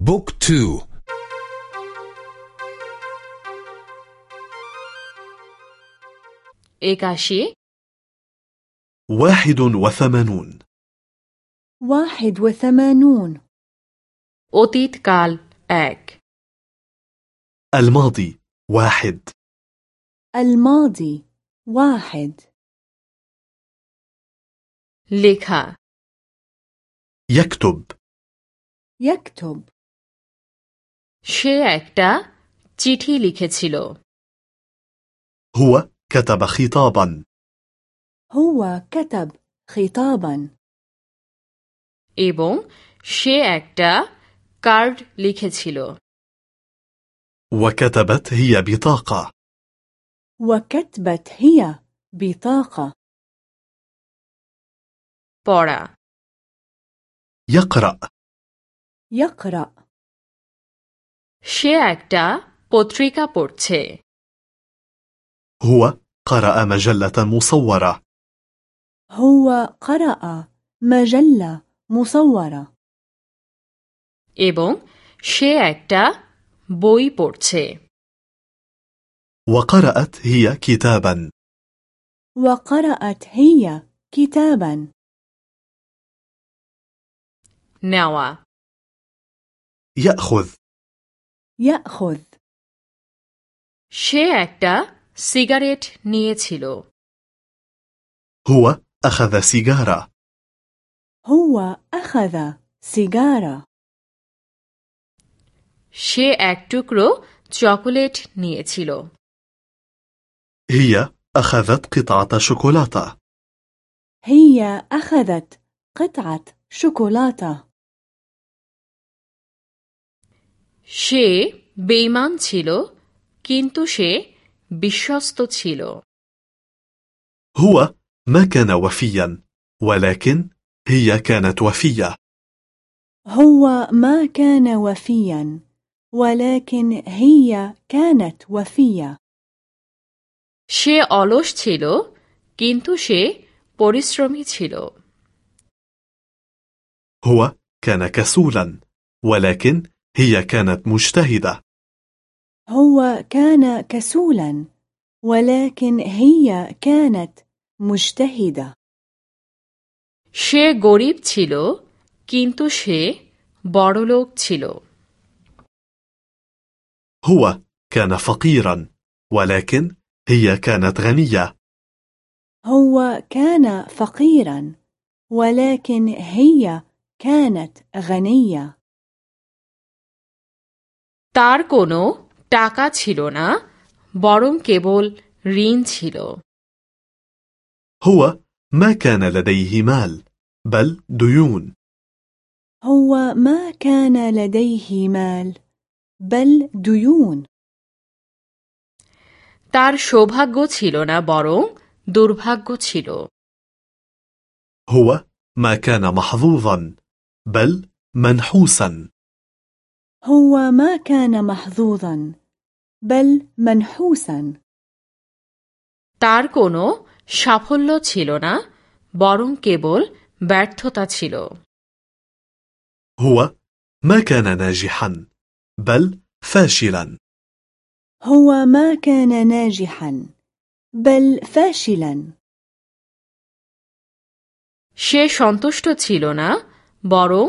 book two. একাশি. واحد وثمانون. واحد وثمانون. অতীত কাল এক الماضي واحد. الماضي واحد. لكها يكتب. يكتب. সে একটা চিঠি লিখেছিল هو كتب خطابا هو كتب خطابا এবং সে একটা কার্ড লিখেছিল وكتبت هي بطاقة وكتبت هي بطاقة পড়া يقرأ يقرأ সে একটা পত্রিকা পড়ছে هو قرأ مجلة مصورة هو قرأ مجلة مصورة এবং সে একটা বই পড়ছে وقرأت هي كتابا وقرأت هي كتابا নেওয়া يأخذ يأخذ সে একটা সিগারেট নিয়েছিল هو أخذ سيجارة هو أخذ سيجارة সে এক টুকরো চকোলেট নিয়েছিল هي أخذت قطعة شوكولاتة هي أخذت قطعة شوكولاتة সে বেইমান ছিল কিন্তু সে বিশ্বস্ত ছিল هو ما كان وفيا ولكن هي كانت وفية هو ما كان وفيا ولكن هي كانت وفية সে অলস ছিল কিন্তু সে পরিশ্রমী ছিল هو كان كسولا ولكن هي كانت مجتهدة هو كان كسولا ولكن هي كانت مجتهدة সে গরিব ছিল কিন্তু সে বড়লোক ছিল هو كان فقيرا ولكن هي كانت غنية هو كان فقيرا ولكن هي كانت غنية তার কোনো টাকা ছিল না বরং কেবল ঋণ ছিল هو ما كان لديه مال بل ديون هو ما كان لديه مال بل ديون তার সৌভাগ্য ছিল না বরং দুর্ভাগ্য ছিল هو ما كان محظوظا بل منحوسا هو ما كان محظوظا بل منحوسا তার কোনো সাফল্য ছিল না বরং কেবল ব্যর্থতা ছিল هو ما كان ناجحا بل فاشلا هو ما كان ناجحا بل فاشلا সে সন্তুষ্ট ছিল না বরং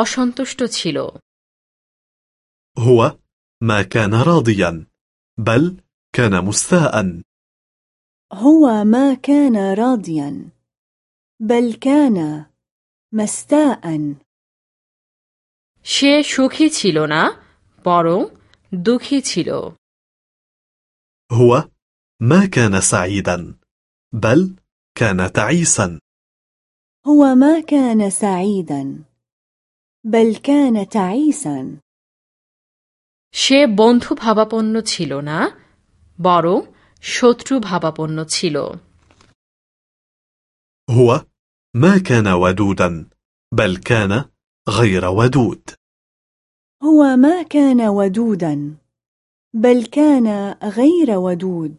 অসন্তুষ্ট ছিল هو ما كان راضيا بل كان مستاء هو ما كان راضيا بل كان مستاء সে সুখী ছিল না বরং দুঃখী ছিল هو ما كان سعيدا بل كان تعيسا هو ما كان سعيدا بل كان تعيسا সে বন্ধু ভাবাপন্ন ছিল না বরং শত্রু ভাবাপন্ন ছিল هو ما كان ودودا بل كان غير ودود هو ما كان ودودا بل كان غير ودود